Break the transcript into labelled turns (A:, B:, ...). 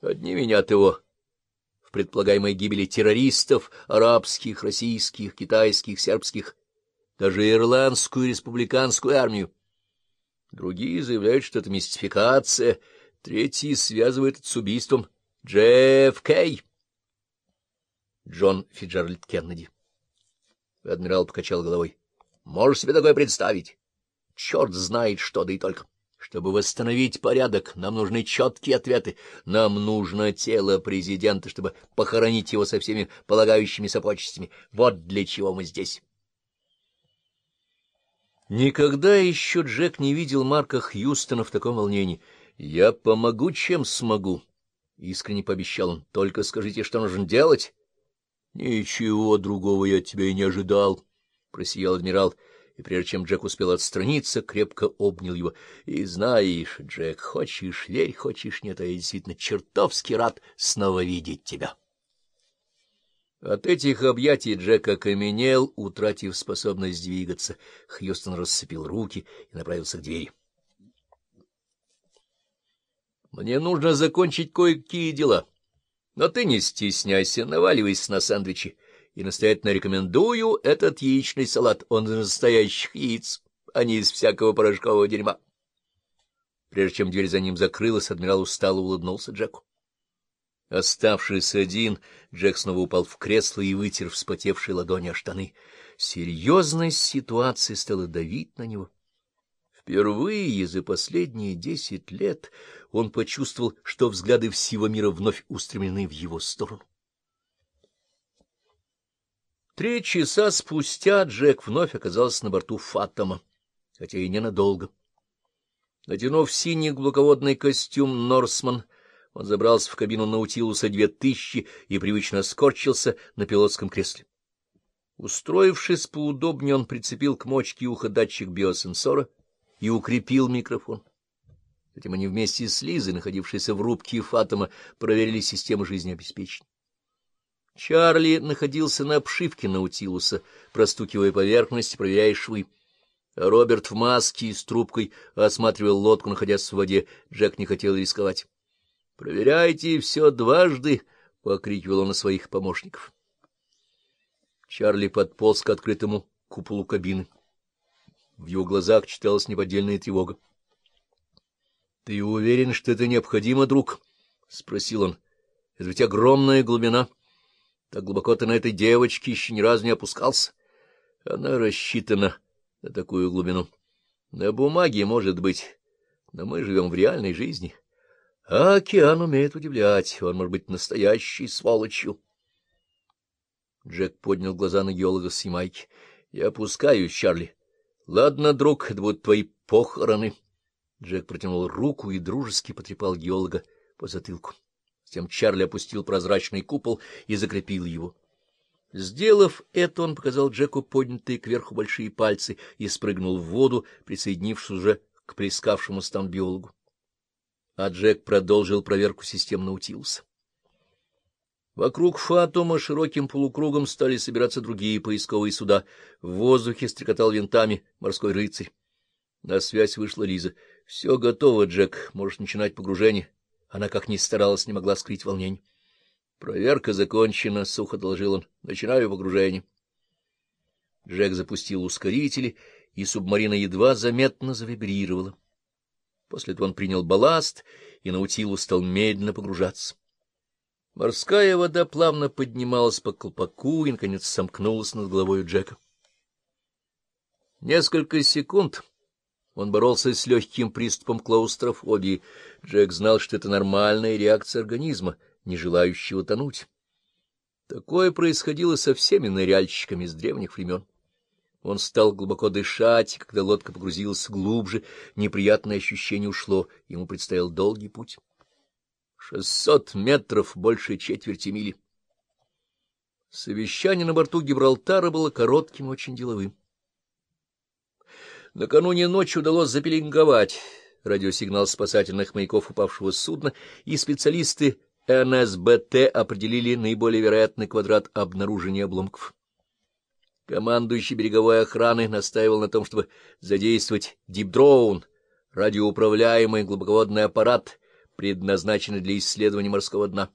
A: Одни винят его в предполагаемой гибели террористов, арабских, российских, китайских, сербских, даже ирландскую республиканскую армию. Другие заявляют, что это мистификация, третьи связывают это с убийством JFK. Джон Фиджеральд Кеннеди. Адмирал покачал головой. — Можешь себе такое представить? Черт знает что, да и только. Чтобы восстановить порядок, нам нужны четкие ответы. Нам нужно тело президента, чтобы похоронить его со всеми полагающимися почестями. Вот для чего мы здесь. Никогда еще Джек не видел Марка Хьюстона в таком волнении. «Я помогу, чем смогу», — искренне пообещал он. «Только скажите, что нужно делать?» «Ничего другого я от тебя и не ожидал», — просиял адмирал и прежде чем Джек успел отстраниться, крепко обнял его. — И знаешь, Джек, хочешь верь, хочешь нет, а я действительно чертовски рад снова видеть тебя. От этих объятий Джек окаменел, утратив способность двигаться. Хьюстон расцепил руки и направился к двери. — Мне нужно закончить кое-какие дела. Но ты не стесняйся, наваливайся на сэндвичи и настоятельно рекомендую этот яичный салат. Он из настоящих яиц, а не из всякого порошкового дерьма. Прежде чем дверь за ним закрылась, адмирал устало улыбнулся Джеку. Оставшись один, Джек снова упал в кресло и вытер вспотевшие ладони о штаны. Серьезность ситуации стала давить на него. Впервые за последние десять лет он почувствовал, что взгляды всего мира вновь устремлены в его сторону. Три часа спустя Джек вновь оказался на борту Фатома, хотя и ненадолго. Натянув синий глубоководный костюм «Норсман», он забрался в кабину Наутилуса две тысячи и привычно скорчился на пилотском кресле. Устроившись поудобнее, он прицепил к мочке уха датчик биосенсора и укрепил микрофон. Затем они вместе с Лизой, находившейся в рубке Фатома, проверили систему жизнеобеспечения. Чарли находился на обшивке Наутилуса, простукивая поверхность, проверяя швы. Роберт в маске и с трубкой осматривал лодку, находясь в воде. Джек не хотел рисковать. — Проверяйте все дважды! — покрикивал он на своих помощников. Чарли подполз к открытому куполу кабины. В его глазах читалась неподдельная тревога. — Ты уверен, что это необходимо, друг? — спросил он. — Это ведь огромная глубина. — так глубоко ты на этой девочке еще ни разу не опускался. Она рассчитана на такую глубину. На бумаге, может быть, но мы живем в реальной жизни. А океан умеет удивлять, он может быть настоящей сволочью. Джек поднял глаза на геолога с Ямайки. — Я опускаюсь, Чарли. — Ладно, друг, это будут твои похороны. Джек протянул руку и дружески потрепал геолога по затылку. Затем Чарли опустил прозрачный купол и закрепил его. Сделав это, он показал Джеку поднятые кверху большие пальцы и спрыгнул в воду, присоединившись уже к плескавшемуся там биологу. А Джек продолжил проверку систем Наутилуса. Вокруг Фатома широким полукругом стали собираться другие поисковые суда. В воздухе стрекотал винтами морской рыцарь. На связь вышла Лиза. — Все готово, Джек, можешь начинать погружение. Она, как ни старалась, не могла скрыть волнение. — Проверка закончена, — сухо доложил он. — Начинаю погружение. Джек запустил ускорители, и субмарина едва заметно завибрировала. После этого он принял балласт, и Наутилус стал медленно погружаться. Морская вода плавно поднималась по колпаку и, наконец, сомкнулась над головой Джека. Несколько секунд он боролся с легким приступом клаустрофобии. Джек знал, что это нормальная реакция организма, не желающего тонуть. Такое происходило со всеми ныряльщиками с древних времен. Он стал глубоко дышать, и когда лодка погрузилась глубже, неприятное ощущение ушло, ему предстоял долгий путь. Шестьсот метров, больше четверти мили. Совещание на борту Гибралтара было коротким и очень деловым. Накануне ночи удалось запеленговать радиосигнал спасательных маяков упавшего судна, и специалисты НСБТ определили наиболее вероятный квадрат обнаружения обломков. Командующий береговой охраны настаивал на том, чтобы задействовать дипдроун, радиоуправляемый глубоководный аппарат, предназначенный для исследования морского дна.